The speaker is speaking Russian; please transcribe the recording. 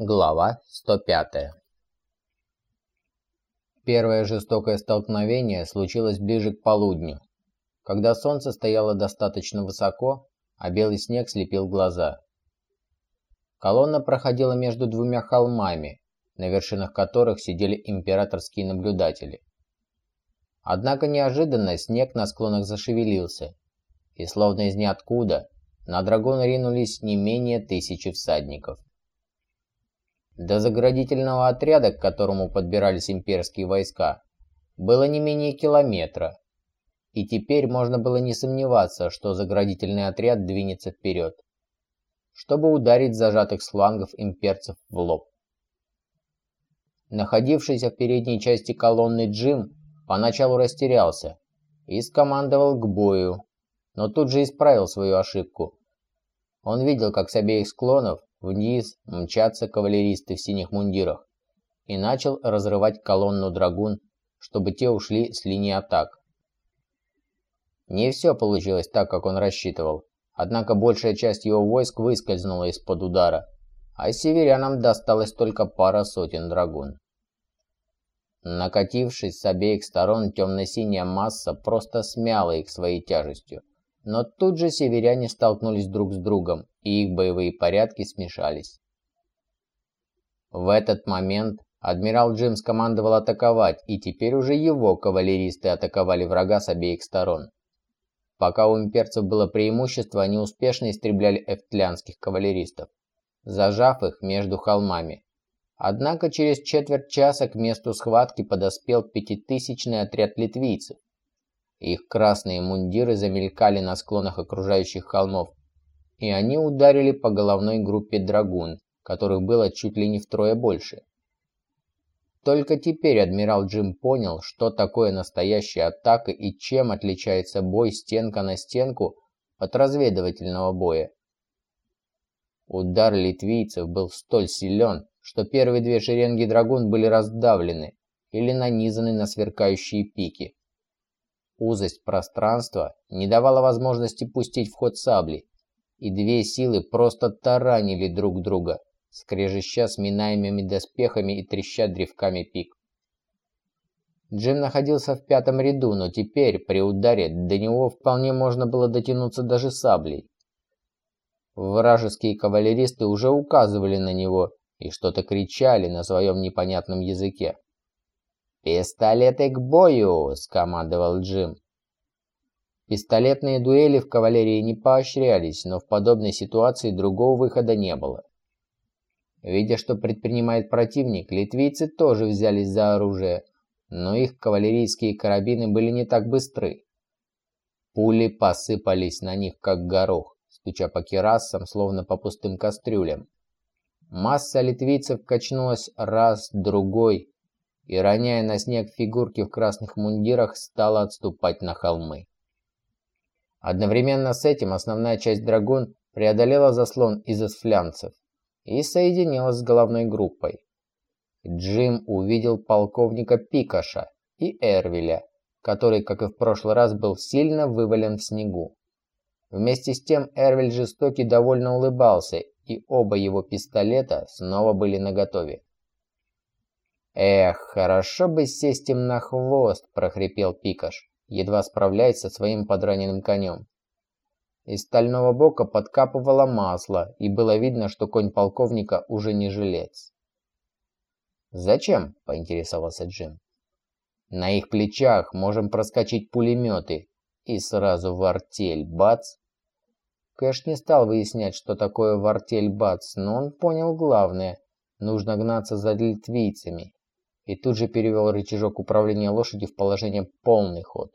Глава 105 Первое жестокое столкновение случилось ближе к полудню, когда солнце стояло достаточно высоко, а белый снег слепил глаза. Колонна проходила между двумя холмами, на вершинах которых сидели императорские наблюдатели. Однако неожиданно снег на склонах зашевелился, и словно из ниоткуда на драгун ринулись не менее тысячи всадников. До заградительного отряда, к которому подбирались имперские войска, было не менее километра, и теперь можно было не сомневаться, что заградительный отряд двинется вперед, чтобы ударить зажатых с флангов имперцев в лоб. Находившийся в передней части колонны Джим поначалу растерялся и скомандовал к бою, но тут же исправил свою ошибку. Он видел, как с обеих склонов Вниз мчатся кавалеристы в синих мундирах. И начал разрывать колонну драгун, чтобы те ушли с линии атак. Не все получилось так, как он рассчитывал. Однако большая часть его войск выскользнула из-под удара, а северянам досталось только пара сотен драгун. Накатившись с обеих сторон, темно-синяя масса просто смяла их своей тяжестью. Но тут же северяне столкнулись друг с другом, и их боевые порядки смешались. В этот момент адмирал Джим скомандовал атаковать, и теперь уже его кавалеристы атаковали врага с обеих сторон. Пока у имперцев было преимущество, они успешно истребляли эфтлянских кавалеристов, зажав их между холмами. Однако через четверть часа к месту схватки подоспел пятитысячный отряд литвийцев, их красные мундиры замелькали на склонах окружающих холмов, и они ударили по головной группе драгун, которых было чуть ли не втрое больше. Только теперь адмирал Джим понял, что такое настоящая атака и чем отличается бой стенка на стенку от разведывательного боя. Удар литвийцев был столь силен, что первые две шеренги драгун были раздавлены или нанизаны на сверкающие пики. Узость пространства не давала возможности пустить в ход сабли, и две силы просто таранили друг друга, скрежеща сминаемыми доспехами и треща древками пик. Джим находился в пятом ряду, но теперь, при ударе, до него вполне можно было дотянуться даже саблей. Вражеские кавалеристы уже указывали на него и что-то кричали на своем непонятном языке. «Пистолеты к бою!» – скомандовал Джим. Пистолетные дуэли в кавалерии не поощрялись, но в подобной ситуации другого выхода не было. Видя, что предпринимает противник, литвийцы тоже взялись за оружие, но их кавалерийские карабины были не так быстры. Пули посыпались на них, как горох, стуча по керасам, словно по пустым кастрюлям. Масса литвийцев качнулась раз, другой, и, роняя на снег фигурки в красных мундирах, стала отступать на холмы. Одновременно с этим основная часть драгун преодолела заслон из эсфлянцев и соединилась с головной группой. Джим увидел полковника Пикаша и Эрвиля, который, как и в прошлый раз, был сильно вывален в снегу. Вместе с тем Эрвиль жестокий довольно улыбался, и оба его пистолета снова были наготове. «Эх, хорошо бы сесть им на хвост!» – прохрипел Пикаш, едва справляясь со своим подраненным конем. Из стального бока подкапывало масло, и было видно, что конь полковника уже не жилец. «Зачем?» – поинтересовался Джим. «На их плечах можем проскочить пулеметы, и сразу в артель, бац!» Кэш не стал выяснять, что такое в артель бац, но он понял главное – нужно гнаться за литвийцами и тут же перевел рычажок управления лошади в положение полный ход.